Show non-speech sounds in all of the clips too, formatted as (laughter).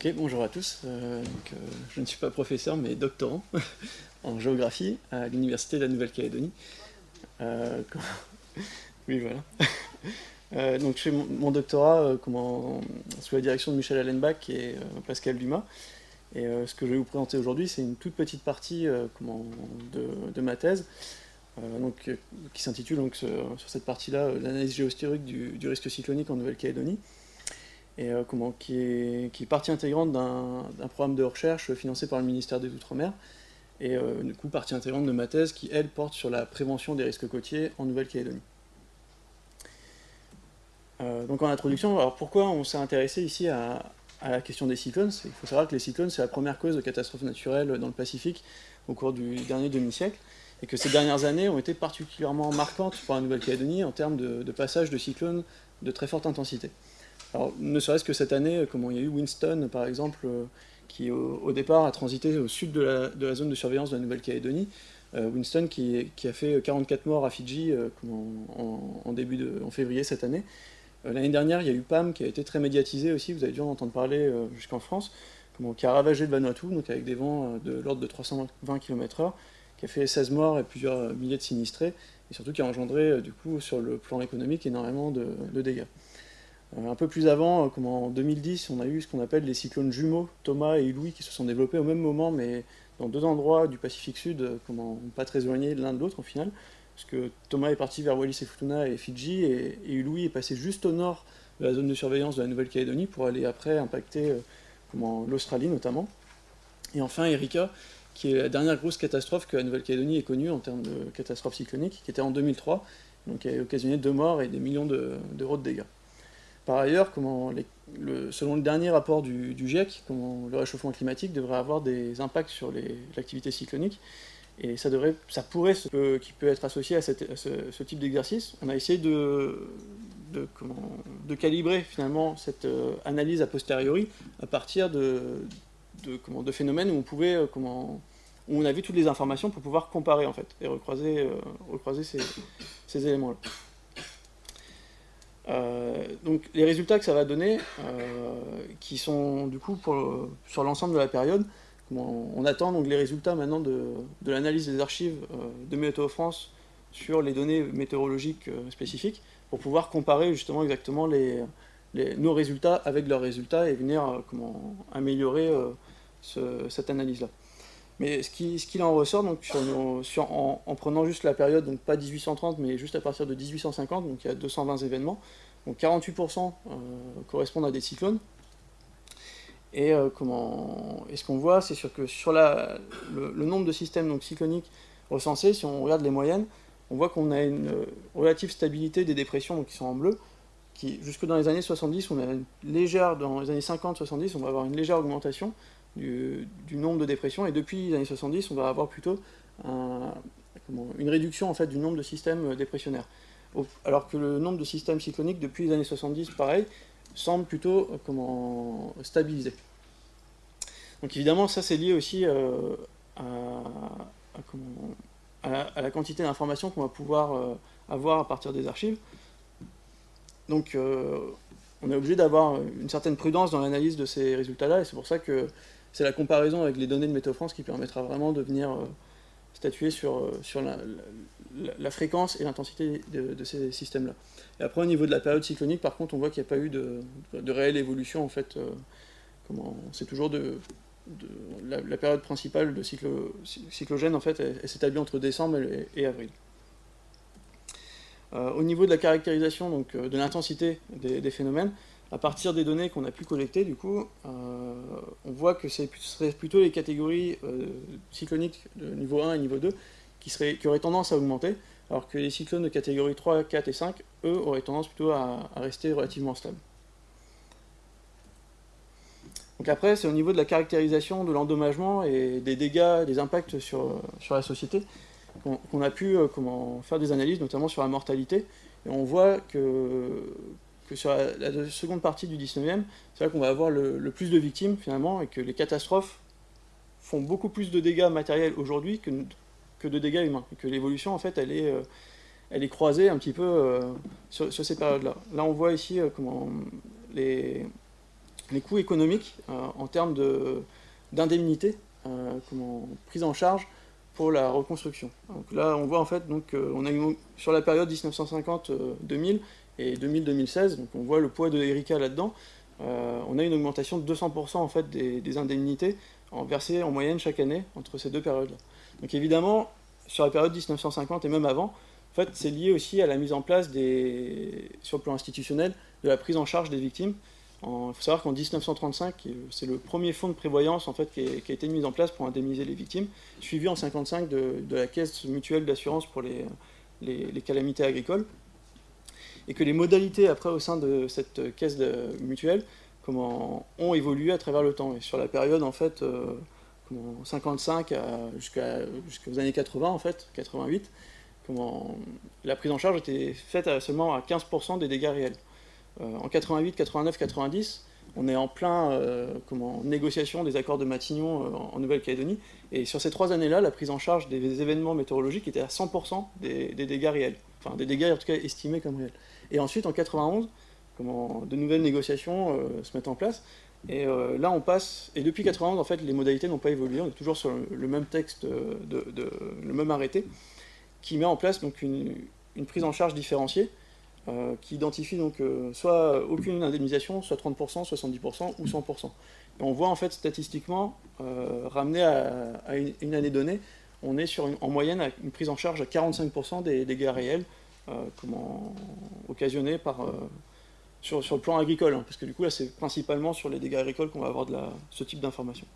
Ok, bonjour à tous. Euh, euh, je ne suis pas professeur, mais doctorant (laughs) en géographie à l'Université de la Nouvelle-Calédonie. Euh, (laughs) oui, voilà. (laughs) donc, je fais mon, doctorat sous la direction de Michel Allenbach et Pascal Dumas. Et ce que je vais vous présenter aujourd'hui, c'est une toute petite partie de, ma thèse, donc, qui s'intitule donc, sur, cette partie-là l'analyse géosphérique du, du risque cyclonique en Nouvelle-Calédonie euh, comment, qui, est, qui est partie intégrante d'un programme de recherche financé par le ministère des Outre-mer, et euh, du coup partie intégrante de ma thèse qui, elle, porte sur la prévention des risques côtiers en Nouvelle-Calédonie. Euh, donc en introduction, alors pourquoi on s'est intéressé ici à, la question des cyclones? Il faut savoir que les cyclones, c'est la première cause de catastrophes naturelles dans le Pacifique au cours du dernier demi-siècle, et que ces dernières années ont été particulièrement marquantes pour la Nouvelle-Calédonie en termes de, de passage de cyclones de très forte intensité. Alors, ne serait-ce que cette année, comment il y a eu Winston, par exemple, euh, qui au, départ a transité au sud de la, zone de surveillance de la Nouvelle-Calédonie. Euh, Winston qui, a fait 44 morts à Fidji euh, en, début de, février cette année. L'année dernière, il y a eu PAM qui a été très médiatisé aussi, vous avez dû en entendre parler jusqu'en France, qui a ravagé le Vanuatu, donc avec des vents de l'ordre de 320 km/h, qui a fait 16 morts et plusieurs milliers de sinistrés, et surtout qui a engendré, du coup, sur le plan économique, énormément de dégâts. Euh, un peu plus avant, euh, en 2010, on a eu ce qu'on appelle les cyclones jumeaux, Thomas et Louis, qui se sont développés au même moment, mais dans deux endroits du Pacifique Sud, euh, pas très éloignés l'un de l'autre au final. Parce que Thomas est parti vers Wallis et Futuna et Fidji, et, et est passé juste au nord de la zone de surveillance de la Nouvelle-Calédonie pour aller après impacter l'Australie notamment. Et enfin Erika, qui est la dernière grosse catastrophe que la Nouvelle-Calédonie ait connue en termes de catastrophe cyclonique, qui était en 2003, donc qui a occasionné deux morts et des millions d'euros de dégâts. Par ailleurs, selon le dernier rapport du, GIEC, le réchauffement climatique devrait avoir des impacts sur l'activité cyclonique. Et ça, pourrait, qui peut être associé à, ce, type d'exercice. On a essayé de, calibrer finalement cette euh, analyse a posteriori à partir de, phénomènes où on pouvait, euh, où on avait toutes les informations pour pouvoir comparer en fait et recroiser, euh, ces éléments-là. Euh, donc les résultats que ça va donner, euh, qui sont du coup sur l'ensemble de la période, on, attend donc les résultats maintenant de, l'analyse des archives euh, de Météo France sur les données météorologiques spécifiques, pour pouvoir comparer justement exactement nos résultats avec leurs résultats et venir améliorer cette analyse-là. Mais ce qu'il en ressort, donc, en, prenant juste la période, donc pas 1830, mais juste à partir de 1850, donc il y a 220 événements, donc 48% euh, correspondent à des cyclones. Et, euh, comment, ce qu'on voit, c'est que sur le, nombre de systèmes donc, cycloniques recensés, si on regarde les moyennes, on voit qu'on a une relative stabilité des dépressions qui sont en bleu, qui jusque dans les années 70, on a une légère, dans les années 50-70, on va avoir une légère augmentation du, nombre de dépressions, et depuis les années 70, on va avoir plutôt une réduction en fait, du nombre de systèmes dépressionnaires. Alors que le nombre de systèmes cycloniques depuis les années 70, pareil, semble plutôt euh, comment, stabilisé. Donc évidemment, ça c'est lié aussi euh, à, la, quantité d'informations qu'on va pouvoir euh, avoir à partir des archives. Donc on est obligé d'avoir une certaine prudence dans l'analyse de ces résultats-là, et c'est pour ça que c'est la comparaison avec les données de Météo France qui permettra vraiment de venir statuer sur, sur la, fréquence et l'intensité de, ces systèmes-là. Et après, au niveau de la période cyclonique, par contre, on voit qu'il n'y a pas eu de, réelle évolution. En fait, euh, c'est toujours la, période principale de cyclo, cyclogène, elle, s'établit entre décembre et, avril. Euh, au niveau de la caractérisation donc, euh, de l'intensité des, phénomènes, à partir des données qu'on a pu collecter, du coup, on voit que ce serait plutôt les catégories cycloniques de niveau 1 et niveau 2 qui, serait, qui auraient tendance à augmenter, alors que les cyclones de catégorie 3, 4 et 5, eux, auraient tendance plutôt à, rester relativement stables. Donc après, c'est au niveau de la caractérisation de l'endommagement et des dégâts, des impacts sur, sur la société qu'on a pu euh, comment, faire des analyses, notamment sur la mortalité. Et on voit que, que sur la, seconde partie du 19e, c'est là qu'on va avoir le, plus de victimes finalement, et que les catastrophes font beaucoup plus de dégâts matériels aujourd'hui que, que de dégâts humains. Et que l'évolution, en fait, elle est, euh, elle est croisée un petit peu euh, sur, ces périodes-là. Là, on voit ici euh, comment les, les coûts économiques en termes d'indemnité prise en charge pour la reconstruction. Donc là, on voit en fait, donc, on a sur la période 1950-2000 et 2000-2016, donc on voit le poids de Erika là-dedans. on a une augmentation de 200% en fait des, indemnités versées en moyenne chaque année entre ces deux périodes-là. Donc évidemment, sur la période 1950 et même avant, en fait, c'est lié aussi à la mise en place, des, sur le plan institutionnel, de la prise en charge des victimes. Il faut savoir qu'en 1935, c'est le premier fonds de prévoyance en fait, qui, a été mis en place pour indemniser les victimes, suivi en 1955 de, la caisse mutuelle d'assurance pour les, calamités agricoles. Et que les modalités après au sein de cette caisse mutuelle comment, ont évolué à travers le temps. Et sur la période, en fait, euh, 55 jusqu'aux années 80, en fait, 88, comment, la prise en charge était faite seulement à 15% des dégâts réels. Euh, en 88, 89, 90, on est en plein euh, comment, négociation des accords de Matignon euh, en Nouvelle-Calédonie, et sur ces trois années-là, la prise en charge des événements météorologiques était à 100% des, dégâts réels, enfin des dégâts en tout cas estimés comme réels. Et ensuite, en 91, comment, de nouvelles négociations se mettent en place, et euh, là, on passe, et depuis 91, en fait, les modalités n'ont pas évolué, on est toujours sur le, même texte, le même arrêté, qui met en place donc une, prise en charge différenciée, euh, qui identifie donc euh, soit aucune indemnisation, soit 30%, 70% ou 100%. Et on voit en fait statistiquement, ramené à, une, année donnée, on est sur en moyenne à une prise en charge à 45% des dégâts réels occasionnés par sur, le plan agricole, hein, parce que du coup là c'est principalement sur les dégâts agricoles qu'on va avoir de ce type d'information.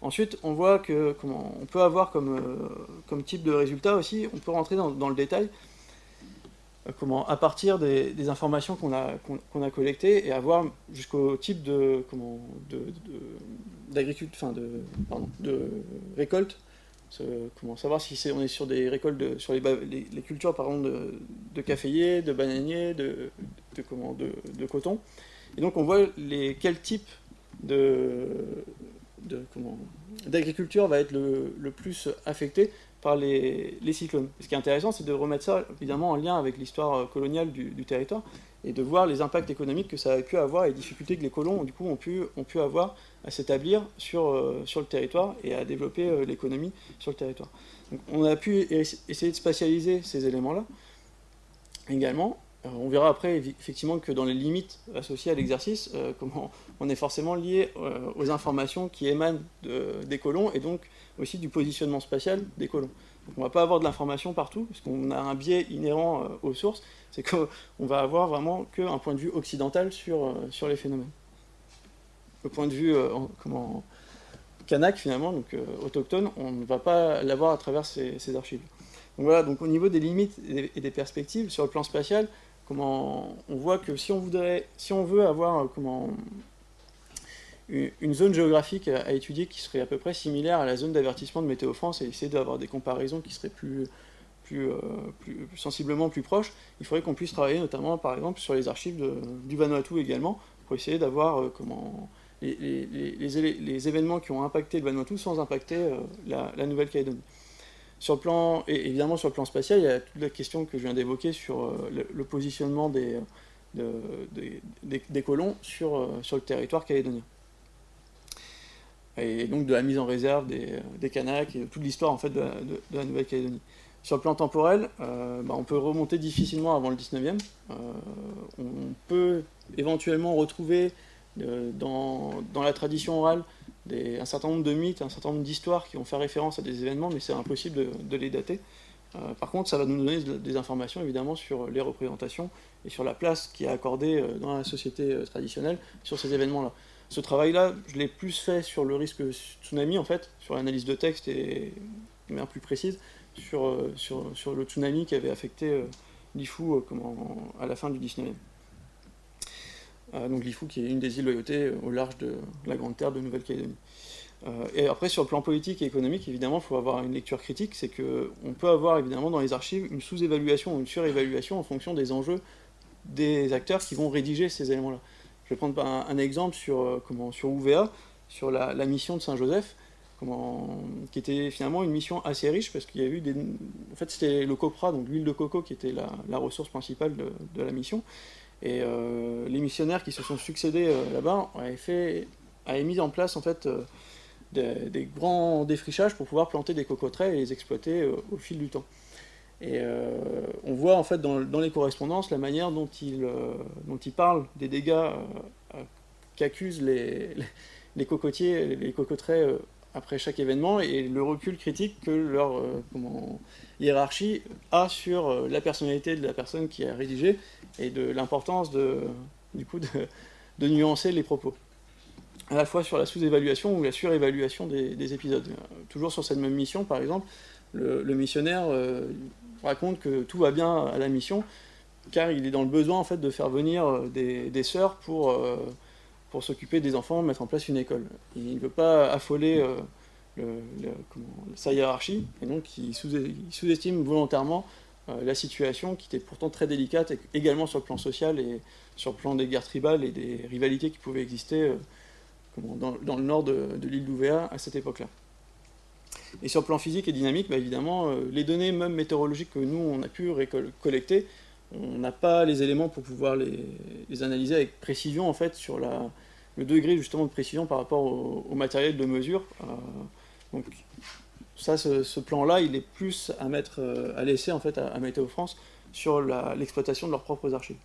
Ensuite, on voit que on peut avoir comme, euh, type de résultat aussi, on peut rentrer dans, le détail, euh, comment, à partir des, informations qu'on a, qu'on, a collectées et avoir jusqu'au type de, comment, de, enfin de, de récolte comment savoir si on est sur des récoltes sur les, cultures par exemple de, de caféiers, de bananiers, de, de, comment, de, coton. Et donc on voit les, quel type de, d'agriculture va être le, le, plus affecté par les, cyclones. ce qui est intéressant, c'est de remettre ça évidemment en lien avec l'histoire coloniale du, territoire et de voir les impacts économiques que ça a pu avoir et les difficultés que les colons du coup, ont, pu, avoir à s'établir sur, euh, sur le territoire et à développer euh, l'économie sur le territoire. Donc, on a pu essayer de spatialiser ces éléments-là également. Euh, on verra après effectivement que dans les limites associées à l'exercice, comment on est forcément lié aux informations qui émanent des colons et donc aussi du positionnement spatial des colons. Donc, on ne va pas avoir de l'information partout, parce qu'on a un biais inhérent aux sources, c'est qu'on (laughs) va avoir vraiment qu'un point de vue occidental sur, sur les phénomènes le point de vue euh, comment, kanak finalement, donc euh, autochtone, on ne va pas l'avoir à travers ces, archives. Donc voilà, donc au niveau des limites et des perspectives sur le plan spatial, on voit que si on voudrait, si on veut avoir euh, une zone géographique à étudier qui serait à peu près similaire à la zone d'avertissement de Météo France et essayer d'avoir des comparaisons qui seraient plus, plus, sensiblement plus proches, il faudrait qu'on puisse travailler notamment par exemple sur les archives du Vanuatu également pour essayer d'avoir comment les, événements qui ont impacté le Vanuatu sans impacter euh, la, Nouvelle-Calédonie. Sur le plan, et évidemment sur le plan spatial, il y a toute la question que je viens d'évoquer sur euh, le, positionnement des, des, colons sur, euh, sur le territoire calédonien. Et donc de la mise en réserve des, des Kanaks et toute l'histoire en fait de, la Nouvelle-Calédonie. Sur le plan temporel, bah, on peut remonter difficilement avant le 19e. on peut éventuellement retrouver dans, la tradition orale un certain nombre de mythes, un certain nombre d'histoires qui vont faire référence à des événements, mais c'est impossible de, les dater. Euh, par contre, ça va nous donner des informations évidemment sur les représentations et sur la place qui est accordée euh, dans la société euh, traditionnelle sur ces événements-là. Ce travail-là, je l'ai plus fait sur le risque tsunami en fait, sur l'analyse de texte et de manière plus précise sur, le tsunami qui avait affecté l'Ifu à la fin du 19e. Euh, donc Lifou qui est une des îles loyautés au large de la Grande Terre de Nouvelle-Calédonie. Euh, et après, sur le plan politique et économique, évidemment, il faut avoir une lecture critique, c'est qu'on peut avoir évidemment dans les archives une sous-évaluation ou une surévaluation en fonction des enjeux des acteurs qui vont rédiger ces éléments-là. Je vais prendre un, exemple sur, euh, comment, sur UVA, sur la, mission de Saint-Joseph, qui était finalement une mission assez riche parce qu'il y a eu des. En fait, c'était le copra, donc l'huile de coco, qui était la, ressource principale de, la mission. Et les missionnaires qui se sont succédés là-bas avaient, fait, avaient mis en place en fait des, grands défrichages pour pouvoir planter des cocoteraies et les exploiter au fil du temps. Et on voit en fait dans, les correspondances la manière dont ils dont il parlent des dégâts qu'accusent les, les, cocotiers, les cocoteraies après chaque événement et le recul critique que leur euh, hiérarchie a sur euh, la personnalité de la personne qui a rédigé et de l'importance de, du coup, de, nuancer les propos. À la fois sur la sous-évaluation ou la surévaluation des, des, épisodes. Euh, toujours sur cette même mission, par exemple, le, missionnaire raconte que tout va bien à la mission, car il est dans le besoin en fait de faire venir des, sœurs pour pour s'occuper des enfants, mettre en place une école. Il ne veut pas affoler euh, sa hiérarchie, et donc il sous-estime volontairement euh, la situation qui était pourtant très délicate, également sur le plan social et sur le plan des guerres tribales et des rivalités qui pouvaient exister euh, dans, le nord de, l'île d'Ouvéa à cette époque-là. Et sur le plan physique et dynamique, bah, évidemment, les données même météorologiques que nous, on a pu collecter, on n'a pas les éléments pour pouvoir les, analyser avec précision en fait sur le degré justement de précision par rapport au, matériel de mesure. Euh, donc ça, ce, plan-là, il est plus à mettre, euh, à laisser en fait à, Météo France sur l'exploitation de leurs propres archives.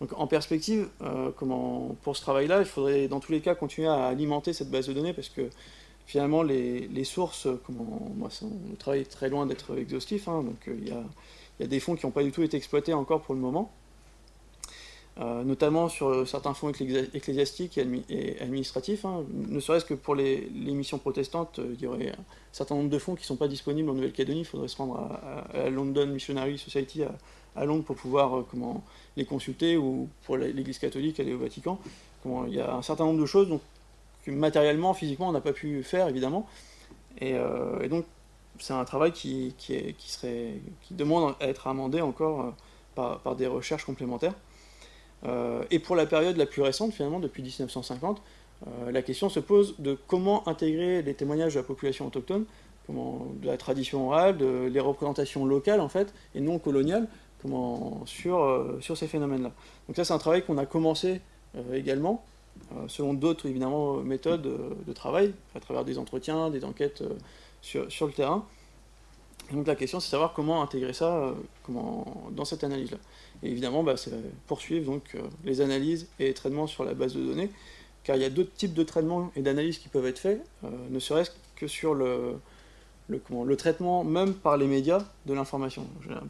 Donc en perspective, euh, pour ce travail-là, il faudrait dans tous les cas continuer à alimenter cette base de données parce que finalement les, sources, comment, moi, le travail est très loin d'être exhaustif, hein, donc il y a, y, a, des fonds qui n'ont pas du tout été exploités encore pour le moment. Euh, notamment sur euh, certains fonds ecclésiastiques et, administratifs. Hein. Ne serait-ce que pour les, missions protestantes, euh, il y aurait un certain nombre de fonds qui ne sont pas disponibles en Nouvelle-Calédonie. Il faudrait se rendre à, la London Missionary Society à, Londres pour pouvoir les consulter, ou pour l'Église catholique aller au Vatican. Il y a un certain nombre de choses donc, que matériellement, physiquement, on n'a pas pu faire, évidemment. Et, donc, c'est un travail qui, serait, qui demande à être amendé encore par des recherches complémentaires. Euh, et pour la période la plus récente, finalement, depuis 1950, euh, la question se pose de comment intégrer les témoignages de la population autochtone, de la tradition orale, de les représentations locales, en fait, et non coloniales, comment, sur, euh, sur ces phénomènes-là. Donc ça, c'est un travail qu'on a commencé également, selon d'autres, évidemment, méthodes de travail, à travers des entretiens, des enquêtes sur le terrain. Donc la question, c'est savoir comment intégrer ça comment, dans cette analyse-là. Et évidemment, bah, c'est poursuivre donc, euh, les analyses et les traitements sur la base de données, car il y a d'autres types de traitements et d'analyses qui peuvent être faits, euh, ne serait-ce que sur le, traitement même par les médias de l'information. J'ai un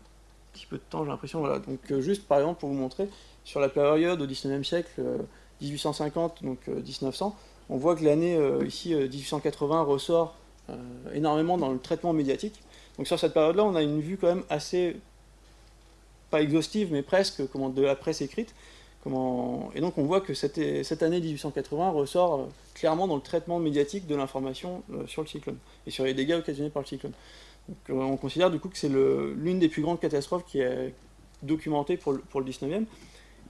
petit peu de temps, j'ai l'impression. Voilà. Donc euh, juste par exemple pour vous montrer, sur la période au 19e siècle, 1850, donc 1900, on voit que l'année ici 1880 ressort énormément dans le traitement médiatique. Donc sur cette période-là, on a une vue quand même assez pas exhaustive, mais presque comment, de la presse écrite. Comment... Et donc on voit que cette, année 1880 ressort euh, clairement dans le traitement médiatique de l'information euh, sur le cyclone et sur les dégâts occasionnés par le cyclone. Euh, on considère du coup que c'est l'une des plus grandes catastrophes qui est documentée pour le, pour le 19e.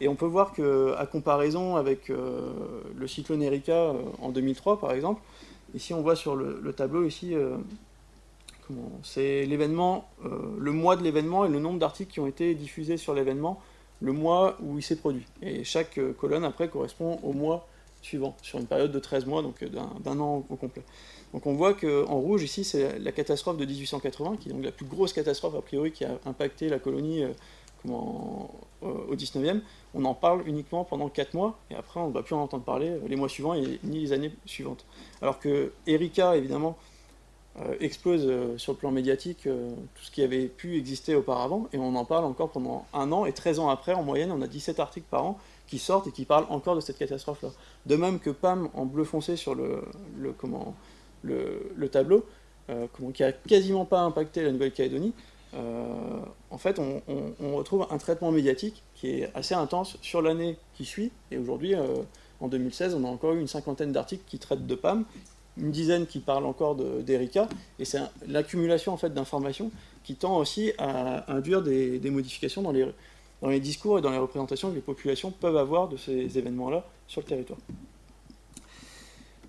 Et on peut voir qu'à comparaison avec le cyclone Erika en 2003 par exemple, ici on voit sur le tableau ici c'est l'événement, euh, le mois de l'événement et le nombre d'articles qui ont été diffusés sur l'événement, le mois où il s'est produit. Et chaque euh, colonne après correspond au mois suivant, sur une période de 13 mois, donc euh, d'un an au complet. Donc on voit qu'en rouge ici c'est la catastrophe de 1880, qui est donc la plus grosse catastrophe a priori qui a impacté la colonie au 19e. On en parle uniquement pendant 4 mois, et après on ne va plus en entendre parler les mois suivants et ni les années suivantes. Alors que Erika, évidemment, explose euh, sur le plan médiatique euh, tout ce qui avait pu exister auparavant, et on en parle encore pendant un an, et 13 ans après, en moyenne, on a 17 articles par an qui sortent et qui parlent encore de cette catastrophe-là. De même que PAM en bleu foncé sur le, comment, le, le tableau, qui a quasiment pas impacté la Nouvelle-Calédonie, en fait, on, on, retrouve un traitement médiatique qui est assez intense sur l'année qui suit, et aujourd'hui, en 2016, on a encore eu une cinquantaine d'articles qui traitent de PAM, une dizaine qui parlent encore d'Erika, et c'est l'accumulation en fait d'informations qui tend aussi à induire des, modifications dans les, dans les discours et dans les représentations que les populations peuvent avoir de ces événements-là sur le territoire.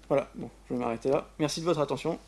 Voilà, bon, je vais m'arrêter là. Merci de votre attention.